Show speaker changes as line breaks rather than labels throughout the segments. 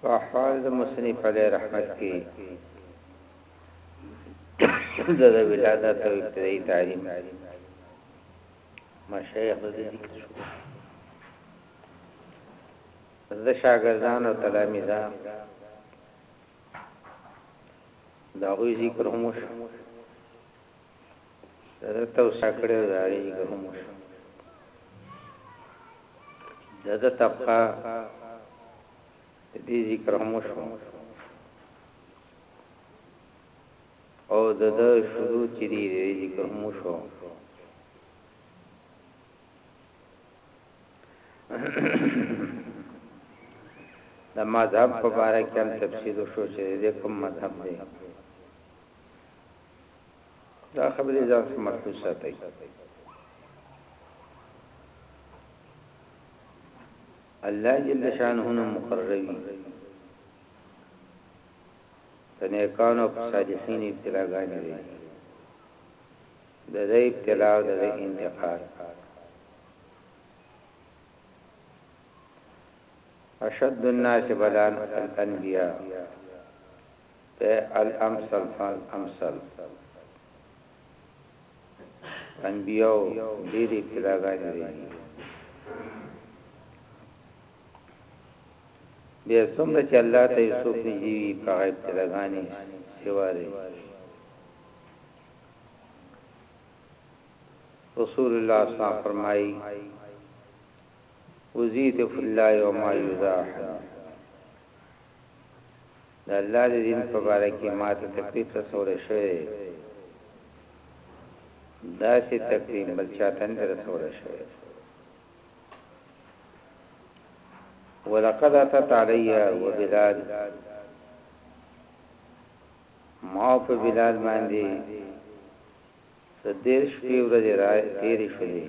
په احوال د مصنف علی رحمت کې د ولادت او ابتدایي تعلیم مشایخ د ذکر شو د شاګردان او تلامذان دا غوي ذکر هم شو د ده توسعه کړې او زاړه یې ګهم وشو. د ده طبقه د دې ذکر هم وشو او د ده شروع چې دې د دې ذکر هم وشو. د مذهب په باره کې هم تفصیل وشو چې د کوم مذهب دی. دا خبرې ځان سره ملحوظ ساتي الله جل شانه مقربي کنه کانو صالحین ابتلاګانی دي د دې ابتلا او د دې انتقال اشد الناس بلان الانبیاء ته الامثل فالامثل انبیاو ډیرې ابتلاګانې رهي بیا څومره چې الله ته یوسف نږدې وي په ابتلاګانې سیوا رهي رسول الله صلی الله فرمایي وزید فی الله وما یذاح د الله د دین په باره کې ماته تکلیف رسولی شوی دی، داسې تکلیف بل چا ته نه دی رسولی شوی. ولقد اتت علی و بلال ما او په بلال باندې څه دېرش شپې ورځې تېرې شوې.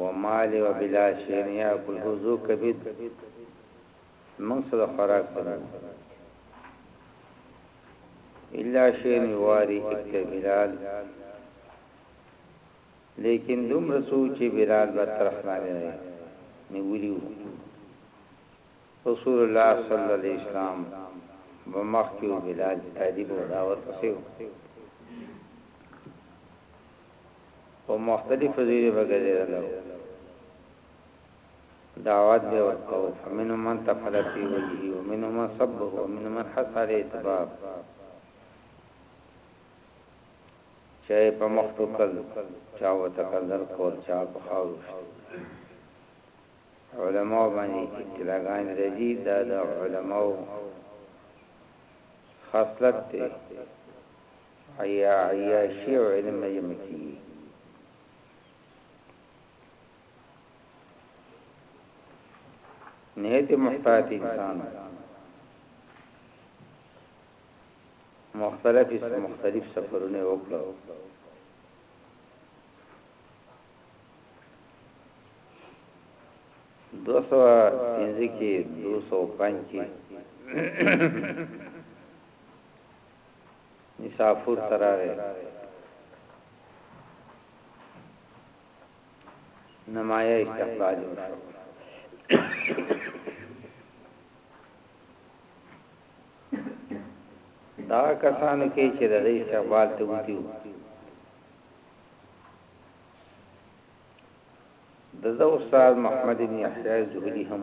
ومال و بلا شيء ياکله ذو کبد زمونږ سره خوراک څه نه دی الا شيء يواري ابت بلال لیکن دوم رسو چې بلال به ترخ نه وي نیولیو رسول الله صلی الله علیه وسلم بمخ کې بلال تعذيب او دعوت وسیو په مختلفو ځایونو به ګرځېدل او دعوت به یې ورکاوه، فمنهم من طفل فی وجهه ومنهم من صبه ومنهم من حث علیه الطباب، چا یې په مخ ټوکل، چا ورته کنځل کول، چا په خاورو ویشتل. علماوو باندې ابتلاګانې راځي، دا د علماوو خصلت دی، ایا عیاشي او علم نه جمع کیږي؟ نهایت محتاط انسان مختلف مختلف سفرونه وکړو دو سو پنځه کې دو سو پنځه کې نیساپور ته راغی نمایه استقبال یې وشو. دا کسانو کې چې د دې استقبال ته وتی وو د زو استاد محمد بن یحیی زهری هم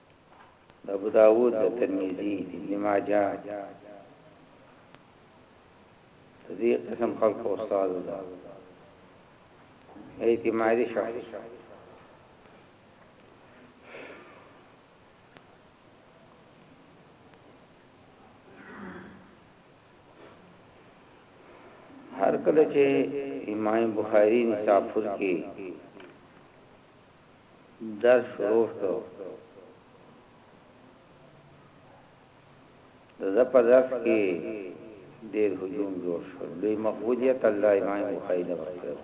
د ابوداوود، د ترمذي، د ابن ماجه د دې قسم خلکو استاد و دا اعتمادي شخص هر کله چې امام بخاری نصاب فل کې درس شروع شو د ده په درس کې ډېر هجوم جوړ شو لوی مقبولیت الله امام بخاري له ورکړو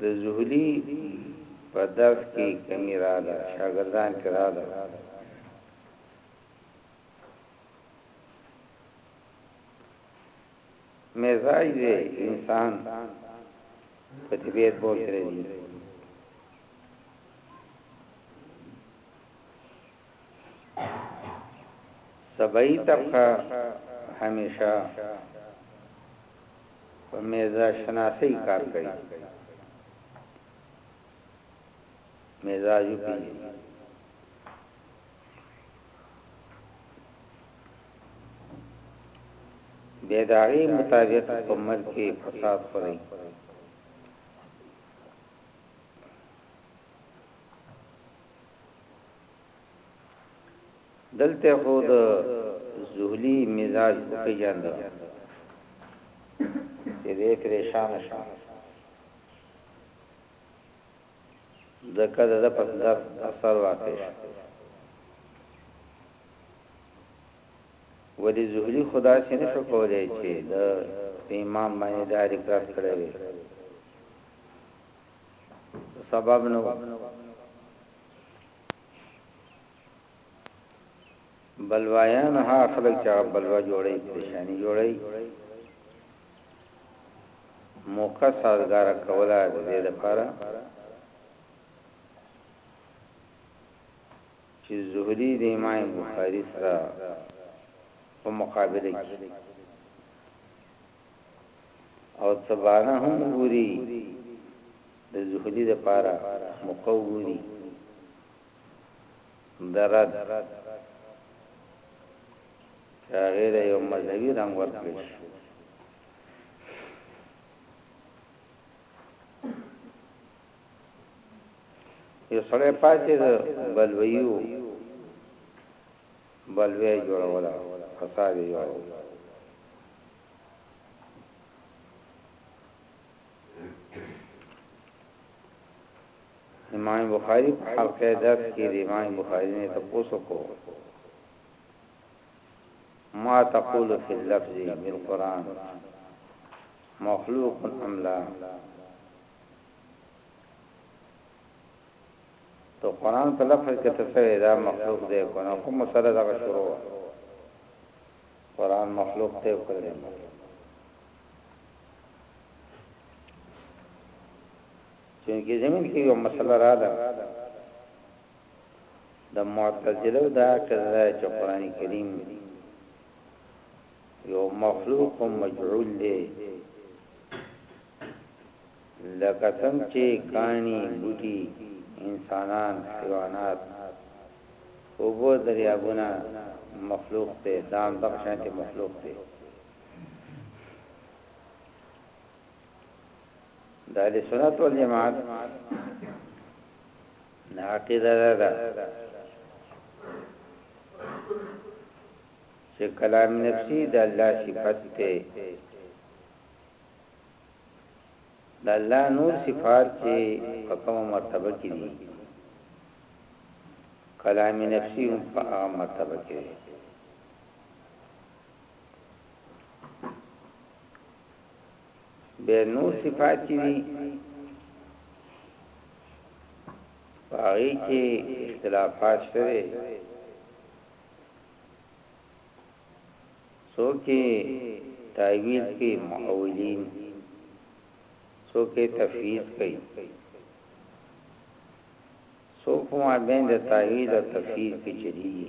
د زهلي په درس کې کمی راغله شاګردان کې راغله مزاج د انسان په طبيعت بوج راځي سبعی طبقه همیشه په مزاج شناسی کار کوي مزاج پیژني بیا د هغې مطابق په ملک کې فساد خوري دلته خو د زهلی مزاج په پیجاند چې دې پریشان شو ځکه د ده په درد اثر واقع شو. ولې زهري خو داسې نه شو کولای چې د په امام باندې دا حرکت کړی وي سبب نو بلوایان هغه خلک چې هغه بلوا جوړوي پریشانی جوړوي موقع سازګار کوله د دې لپاره چې زهري د امام بخاری سره په مقابله کې او تبانه هم ګوري د زهري لپاره موقع ګوري درد چې هغې له یو مذهبي رنګ ورکړی شي. یو سړی پاتې د بلویو بلوی جوړوله فساد یې جوړو امام بخاری په حلقه درس کی د امام بخاری نه تپوس وکړو ما تقول فی اللفظ بالقران مخلوق ام لا تو قران په لفظ کې تسوی دا مخلوق دی کنه کوم مسله دا شروع قران مخلوق ته کړی چونکه زموږ کې یو مسله رااله د معتزله او د عقیده چې قران کریم یو مخلوق مجعول دی لکه څنګه چې کانی بوټي انسانان حیوانات اوبو دریابونه مخلوق ته دام دغشانتی مخلوق ته د اهل سنت والجماعت نه عقیده ده چې کلام نفسي د الله صفت ده د الله نور صفات چې په کومه مرتبه کې دي کلام نفسي هم په هغه مرتبه کې دي بیا نور صفات چې دي هغه کې اختلافات شته څوک تعویل کې معولین څوک تفویض کوي څوک ما بین د تعویل او تفویض کې چلیږي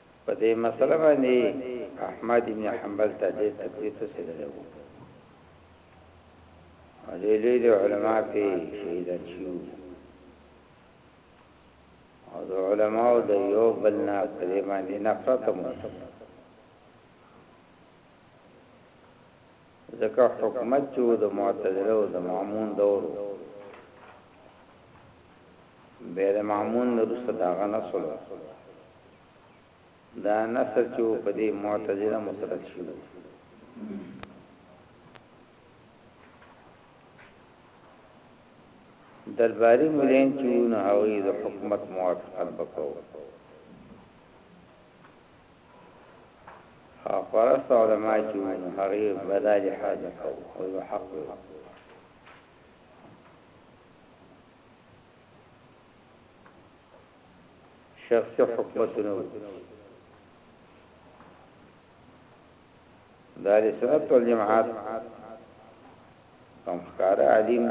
په دې مسئله باندې احمد ابن حنبل ته ډېر تکلیف رسېدلی وو او لوی لوی علما پې شهیدان شوي وو او د علماو د یو بل نه په دې باندې نفرت هم وو ځکه حکومت چې د معتزله او د مامون دور وو به د مامون وروسته داغه نسل وو دا نثر چې و په دې معتزله مسلط شوی و. درباري مولین چې و نو هغوی د حکومت موافقت به کوو. حق پرست علما چې و نو هغوی به دا لحاظ نه کوو او یو حق وي. شخصي حکومتونه وو د اهل سنت والجماعت کوم ښکار عالم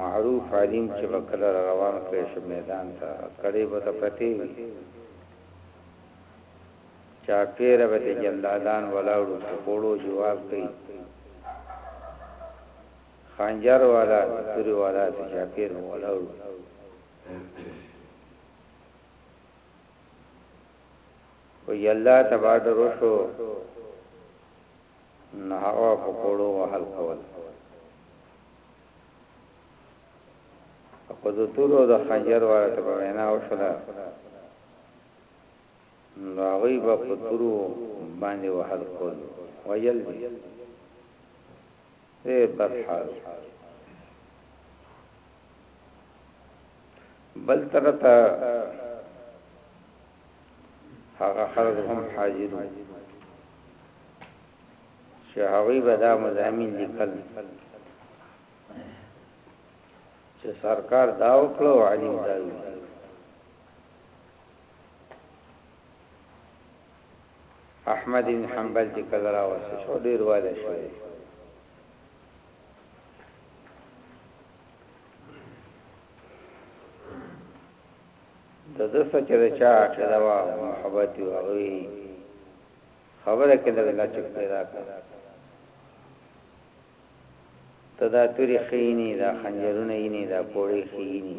معروف عالم چې وکړه روان کړی شو میدان ته کړي به پرتی وي چا پیر به جلادان ولاړو په کوړو جواب کوي خنجر والا د توري والا د چاپير هم ولاړ وو. خو يلا ته بارډر وشو نو هغه په کوړو وهل کول خو د تورو د خنجر واره ته وینا وشوله نو هغه به په تورو باندې وهل کول ویل دي اې برحال بل طرف ته هغه خلک هم حاضر وو چې هغه به دا مزامین لیکل چې سرکار دا وکړو علي دا وکړو احمد ابن حنبل چې کله راوسته شو ډیر واده شوی د دسه چې د چا عقیده وا محبت یو هغوی خبره کې لږه چې پیدا کړ تدا توري خینی دا خنجرونه یې نه دا پوری خینی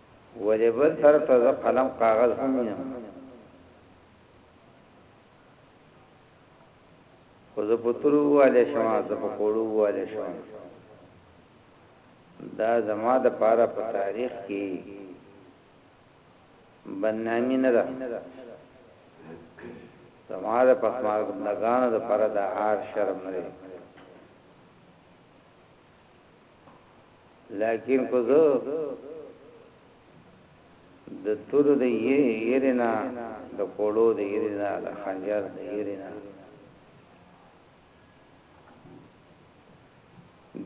ولې به سر ته زه قلم کاغذ هم وینم خو زه په ترو والې شم زه په کوړو والې شم دا زما د پاره په تاریخ کې بنامي نه ده زما د پخمار ګندګانو د پاره د عار شرم نه لیکن کو زه د تور د یرینا د کوړو د یرینا د خنجر د یرینا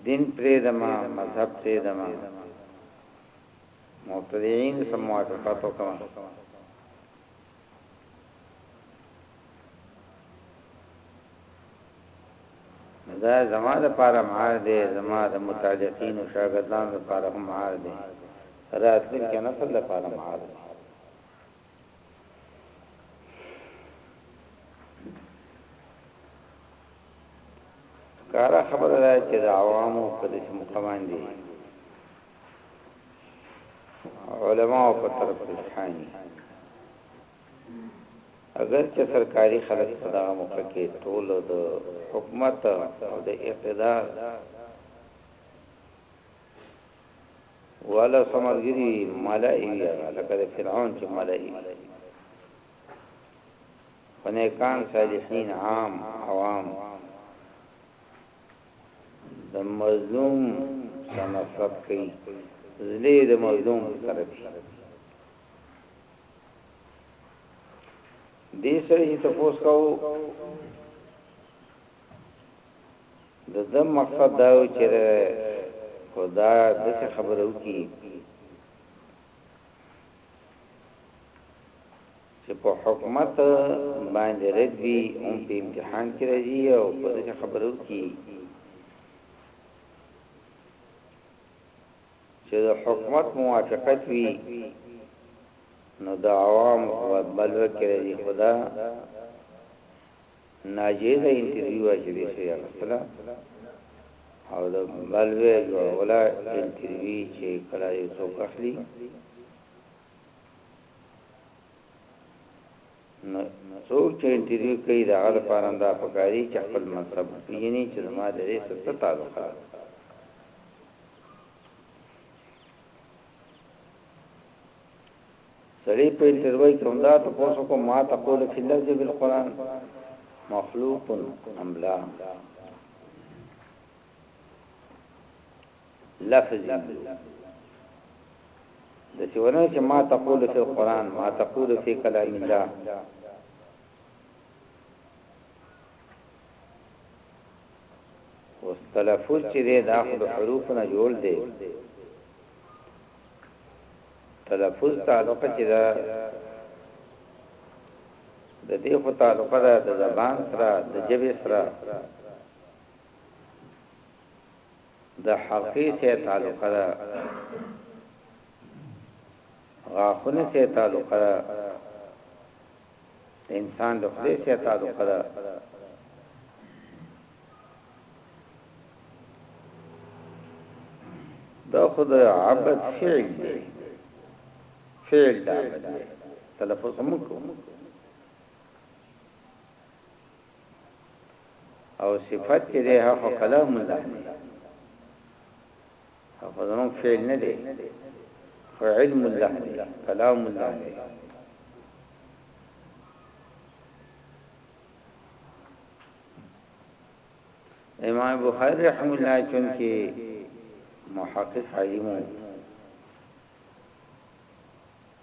دین پرې دما مذهب پرې دما مبتدعين سم موافقت وکړه دا زما د پاره مهار دی زما د متعلقین او شاګردان د پاره هم مهار دی راتلون کې نه فل لپاره مهار دی کارا خبره ده چې د عوامو په دې مقام دی علماء په طرف الحانی اگر چې سرکاري خلک په دا موقع کې ټول د حکومت او د اقتدار والا سمرګری ملائي لکه د فرعون چې ملائي فنیکان صالحین عام عوام د مظلوم څخه نفرت کوي زړه د مظلوم په طرف شي دې سره یې تاسو کو د د مقصد دا و چې خدا د څه خبرو کې چې په حکومت باندې رد وي هم په امتحان کې راځي او په دې خبرو کې چې د حکومت موافقت وي نو د عوام قوت بلوه کې راځي خدا ناجیز انترویو چې به سي اصلا او د بلوه جوړولا انترویو چې کله یو څوک اخلي نو څوک چې انټرویو کوي د هغه لپاره هم دا پکاري چې خپل منصب وپېژني چې زما د دې سره څه تعلق دی. سړی په انټرویو کې هم دا تپوس وکړو ما تقول فی اللفظ بالقرآن مخلوق ام لا لفظ يو د سیونه چې ما تقول فی القرآن ما تقول فی کلام الله اوس تلفظ چې دی دا خو د حروف نه جوړ دی تلفظ تعلق چې دا د دې خو تعلق دا د زبان سره د جبه سره د حقی سه تعلقه ده غاخونی سه تعلقه ده انسان د خلی سه تعلقه ده دا خود عبد فعل دی فعل دا عبد دی تلفظ مکو او صفت چې دی هغه خو کلام الله دی او خو زمونږ فعل نه دی خو علم الله دی کلام الله دی امام بخاری رحم الله چون کې محقق عالم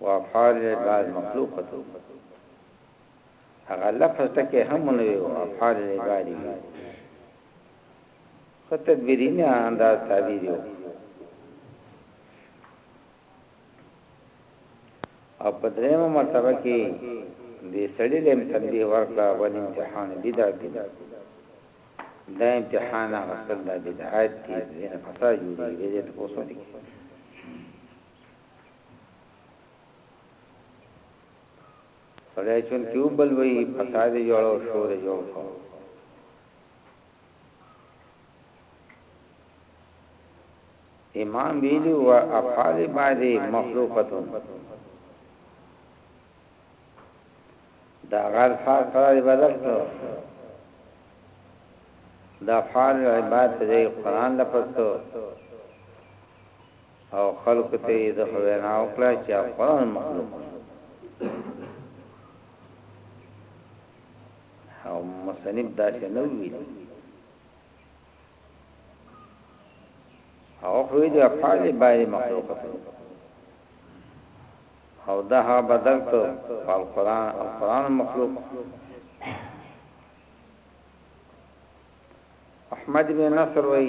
وافعال له بعض مخلوق ته هغه لفظ ټکی هم نه وي او افعال له بعض وي خطر بیرینه انداز تعبیر یو او په درېمه مرتبه کې د سړي له تنبیه ورکړه ول امتحان بدعت دی دا امتحان غسل د بدعت دی نه فساد جوړیږي دې ته پوسو دي سړی چون کیو بل وی فساد جوړو شور جوړ کو امام ویلو و افعال بعد مخلوقتون دا غر فاق قرار عبادت کو دا فعال عبادت دی قرآن لپس کو او خلکو ته یې دښه وینا وکړه چې افغان مخلوق دی او مصنف داسې نه ویل او خو دې افعال باندې مخلوق او دا بدل کو القرآن القرآن مخلوق احمد بن نصر وی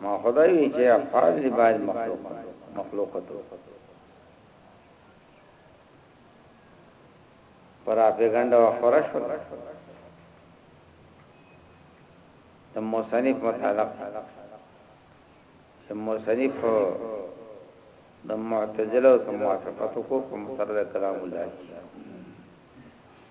ما خدای وی چې افعال دی باید مخلوق مخلوقتو پر اپیګنډ او خورش د مصنف متعلق چې مصنف د معتزله او موافقت کو په مصرد کلام الله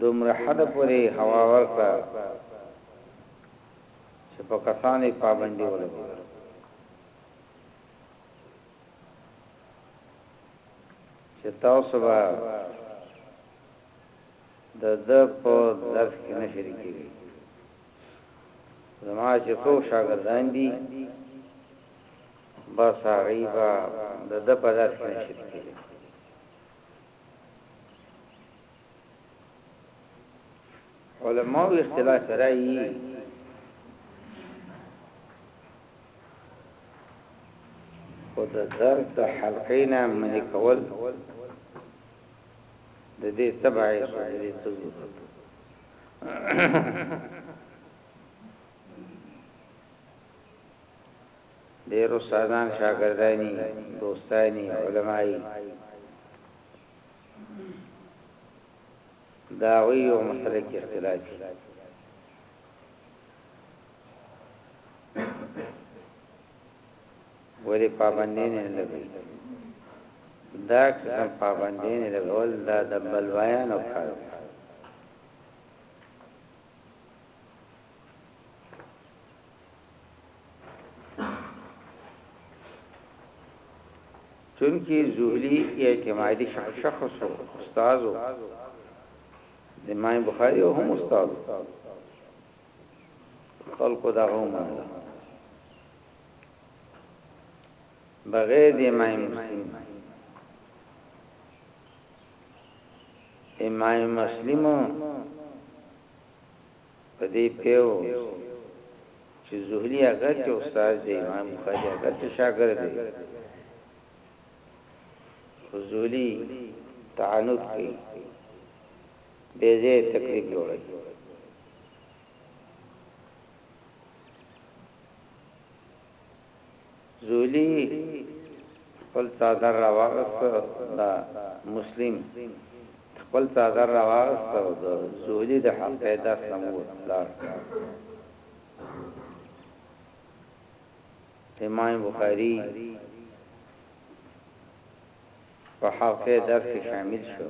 دومره حده پورې یې هوا ورکړه چې په کسانو یې پابندي ولګوله. چې تاسو به د ده په درس کې نه شریکېږئ. زما چې څو شاګردان دي بس هغوی به د ده په لاس کې نشیب کېدل. علماوو اختلاف رأيي خو د درس د حلقې نه منې کول د دې تبعې شو د دې څه ضرورت ډېر استادان، شاګردانی، دوستانی، علمای داوی او مسله کې اختلاف دي ولی پابندی نه لګي دا قسم پابندی نه لګول دا د بلوایانو کار دی چونکی زهلی اعتمادی شخص و استاذ و امام بخاری و هم استاذ خلقو دا هم مانده بغیر دی امام مسلم امام مسلم په دې پوه اوسئ چې زهلي اګر چې استاد د امام بخاري اګر چې شاګرد دی خو زهلي تعنت کوي بې ځای تکلیف جوړوي زويلي خپل څادر راواغست دا مسلم خپل څادر راواغست او د زويلي د حلقې داس نه ووت پلار امام بخاری په حلقې داس کې شامل شو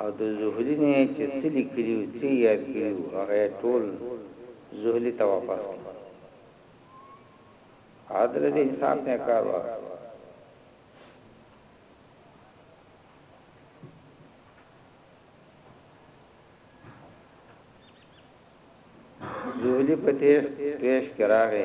او د زهلي نه يې چې څه ليکلي وو، څه يې ياد کړي وو، هغه يې ټول زهلي ته واپس کړل. هغه د دې حساب نه يې کار واخيست. زهلي په تېښ پېښ کې راغی.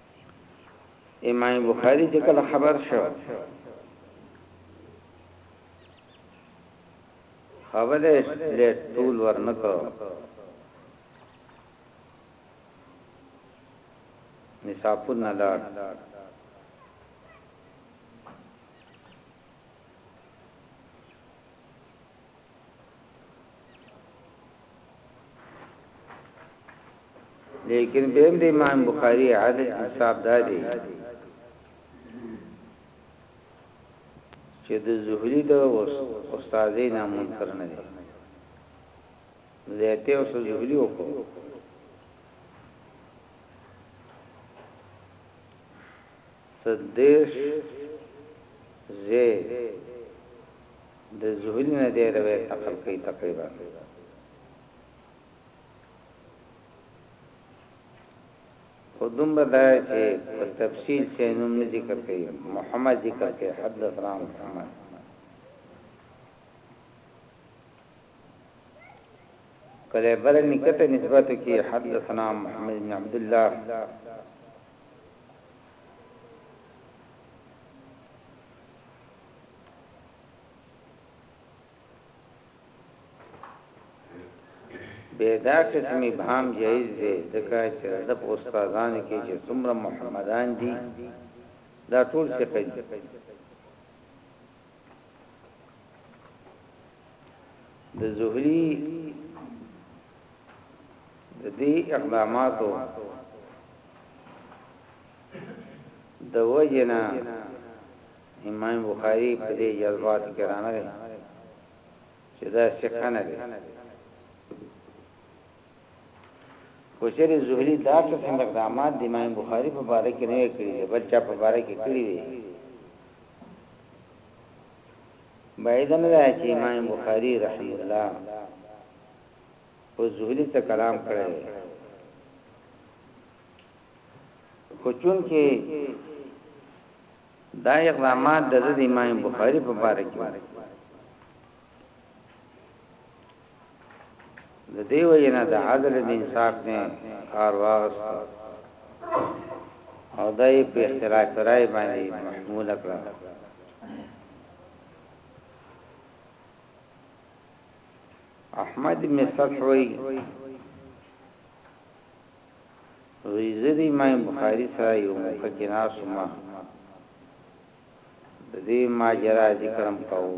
امام بخاری چې کله خبر شو خبره له ټول ورنکو نصابون نه لار لیکن بیم د امام بخاری عدل انصاف دادی چې د زهری د استادې نه منکر نه دی زیاته او زهری وکړو څه دېرش ځې د زهري نه دې روایت نقل کوي تقریبا خو دومره دا چې په تفصیل څه نوم نه ذکر کوي محمد ذکر کوي حدثنا محمد کله بل نکته نسبت کی حدثنا محمد بن عبد الله بيدا قسم ابهام جائز دی ځکه چې د استادانو کې چې څومره محمدان دي دا ټول څه کوي د زهري د دې اقداماتو د وجنا امام بخاری په دې جلوات کې راغلی چې دا څه کنه دی که چېرې زهري دا قسم اقدامات د امام بخاري په باره کې نه وی کړي د بل چا په باره کې کړي وی بعید نه ده چې امام بخاري رحم الله په زهري څه کلام کړی خو چون کې دا اقدامات د امام بخاري په باره کې د دې وجې نه د عدل د انصاف نه کار واغسته او دا یې په اختلاف رائے باندې محمول کړه احمد بن صفوی وی زدی مای بخاری سره یو مخه کې ناسمه د دې ماجرا ذکرم کوو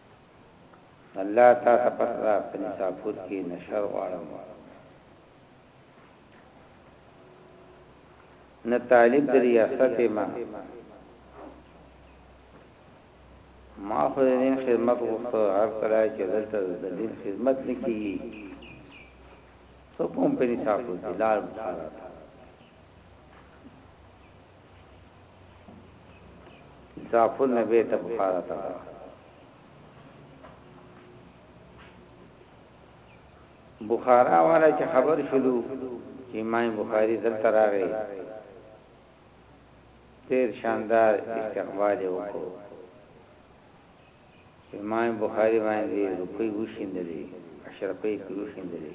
الله تا ته پس را په نساپور کی نشر غواړم نه طالب د ریاست ما ما خو دین خدمت غوښته هر کله چې دلته د دین خدمت نکېږي څو کوم په نساپور کې لار بخارات صافونه به ته بخارا ته کړه بخارا والا چې خبر شلو چې امام بخاری دلته راغی تیر شاندار استقبال وکړو امام بخاری باندې روپی وشیندلې اشرفې پیوشیندلې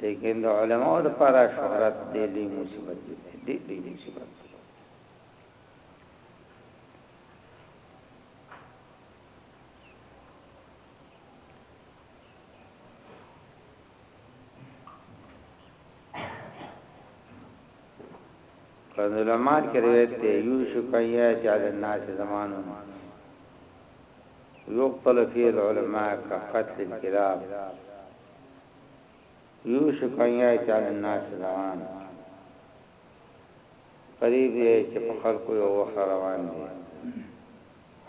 لیکن د علماء د پاره شهرت دی لوی مصیبت دی دی لوی مصیبت دی کذلمات کې روایت دی یو شکایه چې د ناس زمانو يقتل فيه العلماء كقتل الكلاب يوشك ان ياتي على الناس زمان قريب دی چې په خلکو یو وخت روان دی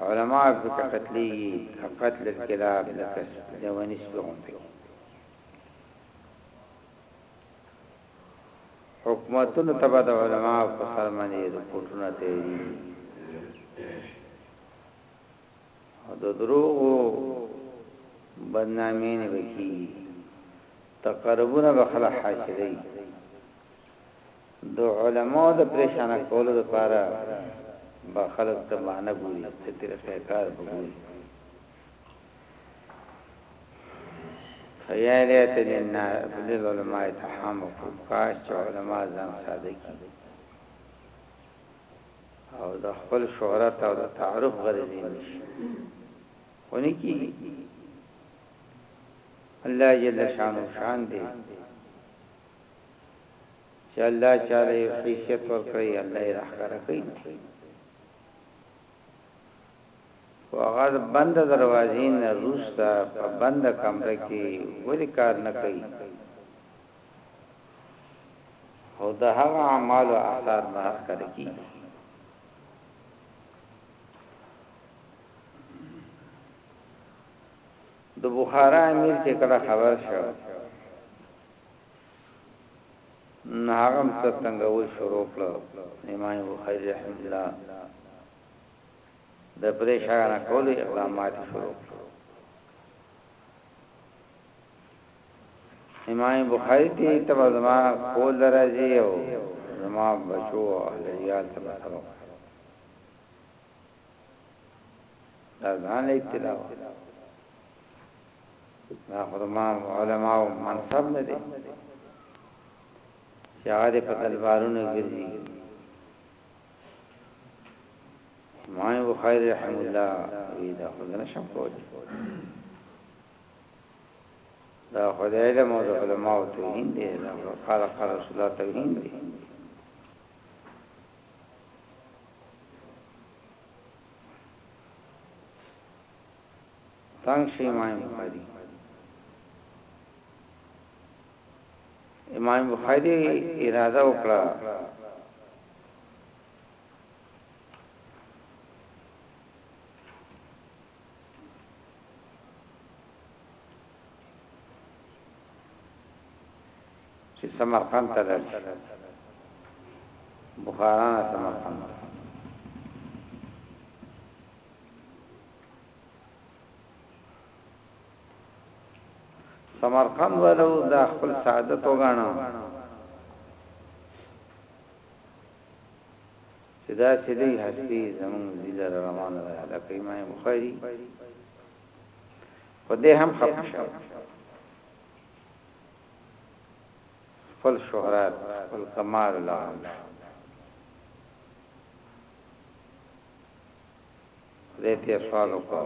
علماء په قتلېږي قتل الكلاب لکه لونی سپغونته حکومتونو تبع د علماء په سر باندې رپورټونه تیری او د دروغو بدنامي نه بکی تقربونه به خلک حاصلې د علماء د پریشان کولو لپاره به خلک ته معنی ګوري چې طریقې کار وګوري فیا لیت لنا بدل علماء تحمق کاش علماء ځان ساده کی او د خپل شهرت او د تعارف غرض یې نشي خونه کیږي الله جل شانو شان دی چې الله چاله یو حیثیت ورکړي الله یې راخره کوي او هغه بند دروازې نه روستا په بند کمره کې ولې کار نه کوي او د هغه اعمال او آثار به ښکاره کیږي د بخارا امیر چې کله خبر شو نه هغه څه څنګه و شروع کړ امام بخاری رحم الله د پریشان کولو اقدامات شروع کړ امام بخاری ته ته به زما کول درځي او زما بچو او اهلیال ته به سبق دا ځان له ابتدا دا خدما علماء منصب نه دي چې هغه د پتلوارونو ګرځي امام بخاری رحم الله وی دا خدای نشم کولی دا خو د علم او د علماو توهین دی دا قال قال رسول الله توهین دی تنگ شي امام بخاری امام بخاری اراده وکړه چې سمرقند ته لاړ شي بخارا نه سمرقند سمرقند ولو دا خپل سعادت وګاڼه چې داسې لوی هستی زموږ زړي له روانه ده لکه امام بخاري خو دې هم خپه شو خپل شهرت خپل کمال لا هم دې ته سوال وکړ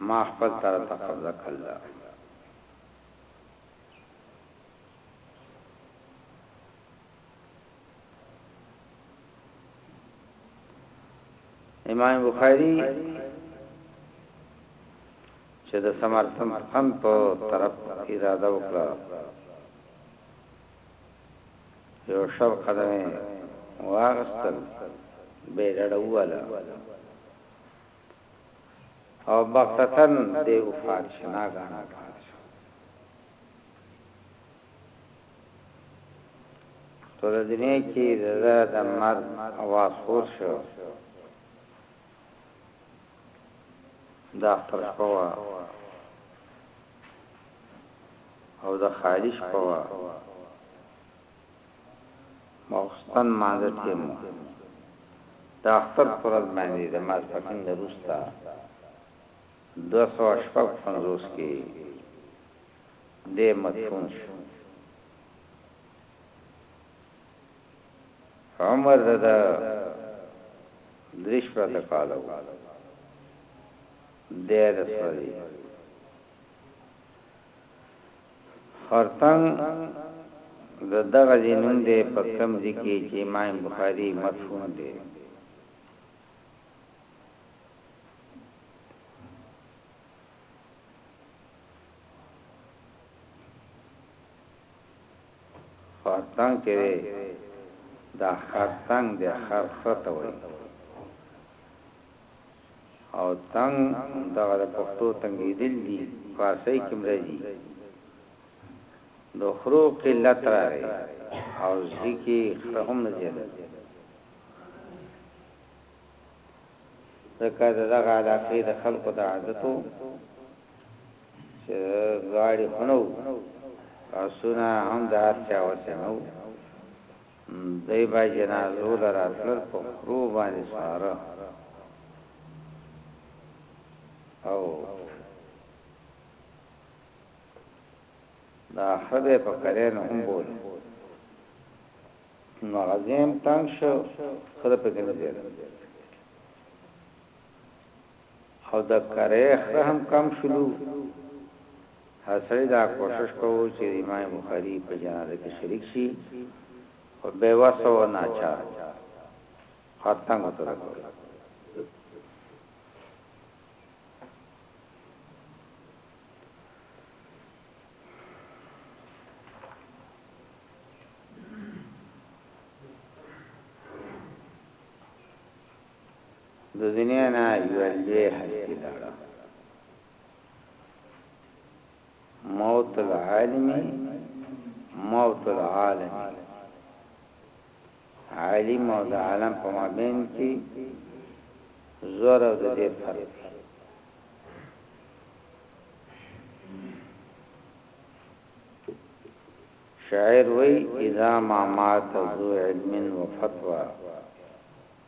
ما خپل تره ته قبضه کړله. امام بخاری چې د سمرقند په طرف اراده وکړه یو شب قدمه واغستل بیرړ واله او بغتتاً دی وفات شو، ناګهانه وفات شو. ټوله دنیا کی د ده د مرګ اواز خور شو. د اختر شپه وه او د خالي شپه وه. ماخوستن لمانځه تېم وو، د اختر په ورځ باندې د ماسپښين نه وروسته دوه سوه شپږ پنځوس کې دی مدفون شو. عمر د ده درې شپېته کاله وو، دی د سوځي. خرتنګ، د دغه ځای نوم دی په کوم ځای کې چې امام بخاري مدفون دی. خرتنګ چې دی دا خرتنګ دی، خر خره ته وايي. او تنګ دغه د پښتو تنګیدل دي فارسۍ کې هم راځي دخرو قلت راغی او زړي کې خره هم نه زیاتیږي ځکه د دغه علاقې د خلکو د عادتو چې ګاډي خنو اسونه هم د هر چا وسه نو دوی به جنازو له راتلل په خرو باندې سپاره او دا خره به په کلینو هم بولي نو غزیم تنگ شو خره په کې نه او د کرې خره هم کم شولو هر سړی دا کوشش کوو چې د امام بخاری په جنازه کې شریک شي خو بې وسه او ناچار وو خرڅنګ ورته لګول د دنیا نه یوه لویه هستی لاړه، موت العالمی موت العالمی، عالم او د عالم په مابین کې زور او د دې فرق دی. شاعر وی اذا ما مات ذو علم و فتوى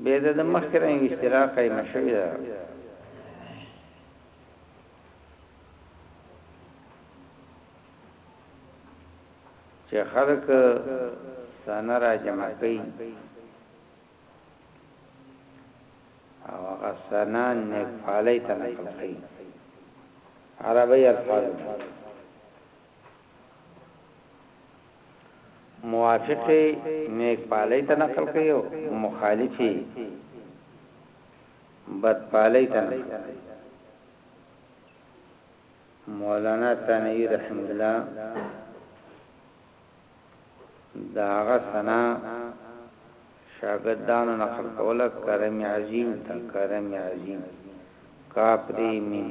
به د مخکره اشتراک قائم شوی دا چې خلق سنه را جمع کوي او هغه سنه نه فعالی تنقل کوي عربی الفاظ موافق یې نیک پالۍ ته نقل کوي او مخالف یې بد پالۍ ته نقل کوي. مولانا ثانوي رحمه الله د هغه ثنا شاګردانو نقل کوله کرم عظیم ته کرم عظیم کاپ دې مين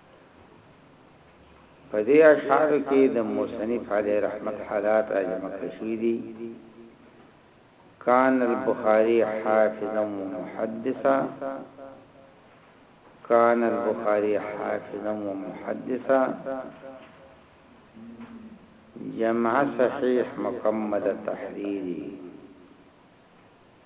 په دې اشعارو کې د مصنف علیه رحمت حالات را جمع کړی شوی دی، کان البخاری حافظا ومحدثا کان البخاری حافظا ومحدثا جمع صحیح مکمل تحریری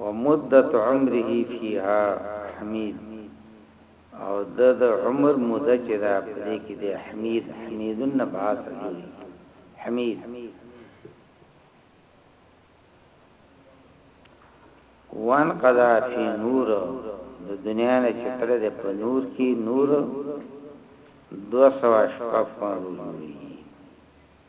ومدت عمره فيها حميد او د د عمر موده چې دا پدې کې د حمید حمید النباس جوړي حمید وان قضا فی نور د دنیا نه چې کړه د په نور کې نور 200 شپږ پنځه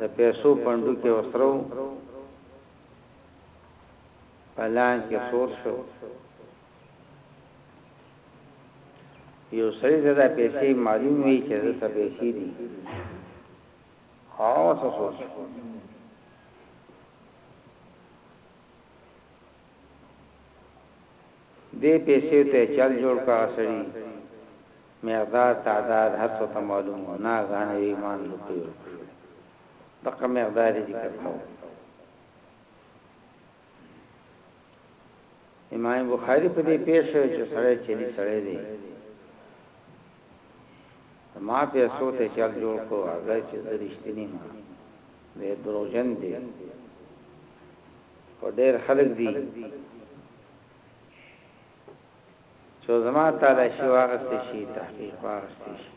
د پیسو پنډوکی وسرو په لان کې سور شو یو سړی ته دا پیسې معلوم وي چې دا څه پیسې دي هاو څه سوچ دې پېسو ته چل جوړ که هغه سړي مقدار تعداد هر څه ته معلوم وو نا غانه یې ایمان له کوی ورک شو دغه مقدار یې ذکر کاوه امام بخاری په دې پیښ شو چې سړی چلی سړی دی ما پیسو ته چل جوړ کو هغه چې درشتنی ما دې دروژن دی خو ډېر خلک دي چې زما تالاشي واغستې شي تحقیق واغستې شي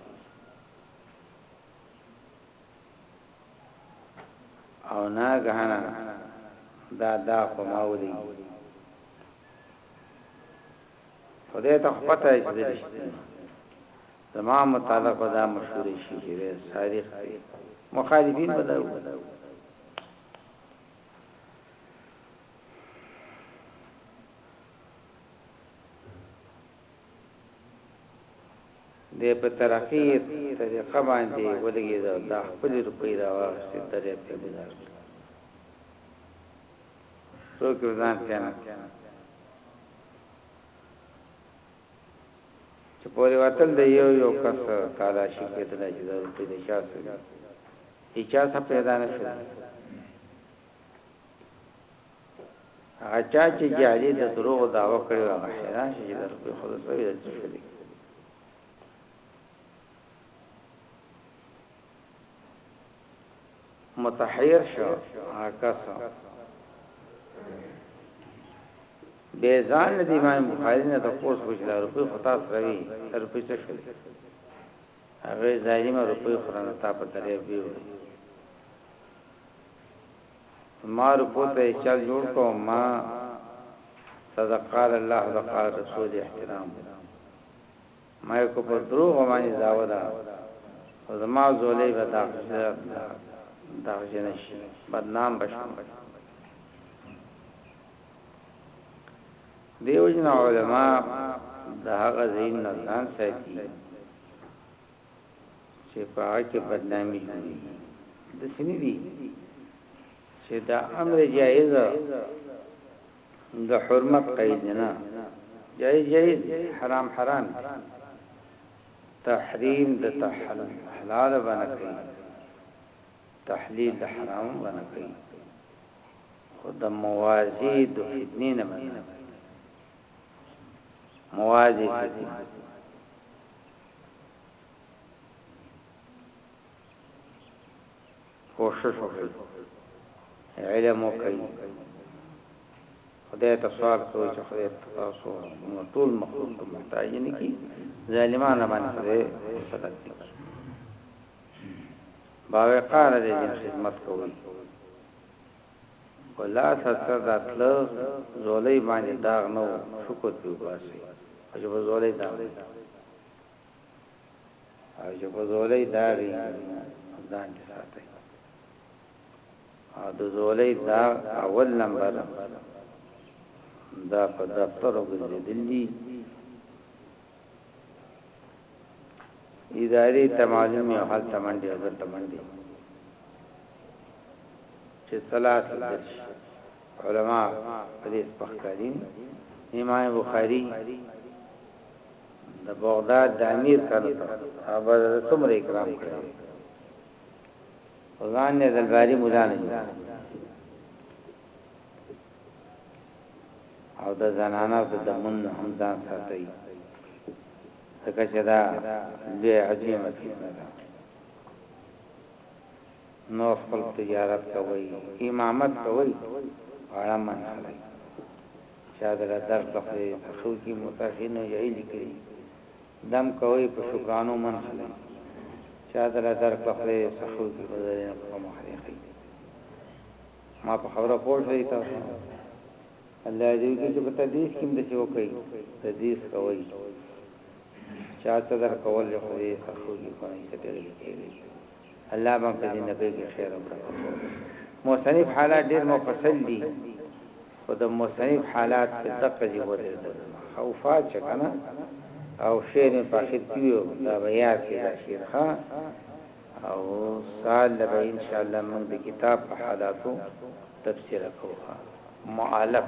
او نه غهانا دا دا په ما ودی خدای ته پته یې چې زما متعلق دا مشهور شي چې صادق دی مخالفین بدلو دی په ترقي طریقه باندې ولګېده او دا خپل روپۍ راواخیستې درې په ګزار کړې څوک ځان پیانه چې پورې وتل د يو يو کس تالاشي کېدله چې دا روپۍ د چا څه دي؟ هېچا څه پيدا نه شول. هغه چا چې جعلي د دروغو دعوه کړې وه هغه حیران شو چې دا روپۍ خو د څه وي د څه شوې دي متحیر شو هغه کس به ځان د امام بخاری نه د پوس وجلا روپی خطا سروي تر پیڅ شو هغه ظالمه روپی خورانه تا په درې بیو ما روپوته چل جوړ کو ما صدقال الله وقال رسول احترام مايکو پر دروغو باندې دعوه ده خو زما زولۍ به داغجنه شي بدنام به شم دیو جن علماء د هغه زین نه ځان ساتي چې په هغه کې بدنامي جوړي د سنې دي چې دا امر جایز د حرمت قيد دی نه جائز جائز دی حرام حرام دی تحريم د حلال بنه کوي تحليل د حرام بنه کوي خود موازي د فتنې نه بنه موازي فتنه کوشش وکړي علم وکړي خدای ته سوال کوي چې خدای تاسو موږ ټول مخلوق ته محتاج نه کی ظالمانه باندې خدای صدق کی باوې قار دې خدمت کوي ولا ستر داتل زولې باندې داغ نو شکر دی باسي چې زولې داغ او چې په زولې داغي ځان دې ساتي او د زولې دا اول نمبر دا په دفتر وګرځېدلی اداري تمالم یو حل تمنډي او تمنډي چې ثلاث درش علما حدیث بخاری امام بخاری د بغداد د امیر کړه ته هغه د څومره اکرام کړی ځان نه دلباري مولا نه جوړ او د زنانه د دمن هم ځان ساتي څنګه چې دا لوی عظیمه فتنه ده نو خپل تجارت کوي امامت کوي اړه من خلک چا دله درس اخلي په شو کی متاثر نو یی لیکلی دم کوی په شکرانو من خلی چا دله درس اخلي په شو کی په زرین په مخری خی ما په خبره پوه شوی تاسو الله دې وکړي چې په تدریس کې مده چې وکړي تدریس کوي چا ته در کول خو دې تاسو کې کوي چې ډېر لیکي الله به په زندګۍ کې خیر او برکت وکړي مصنف حالات ډیر مفصل دي خو د مصنف حالات په دقه دی ودرېدل خوفات چکنه او شعر په اخر کې یو دا بیا چې دا شعر ښا او سال له ان شاء الله موږ د کتاب په حالاتو تفسیر کوو معلق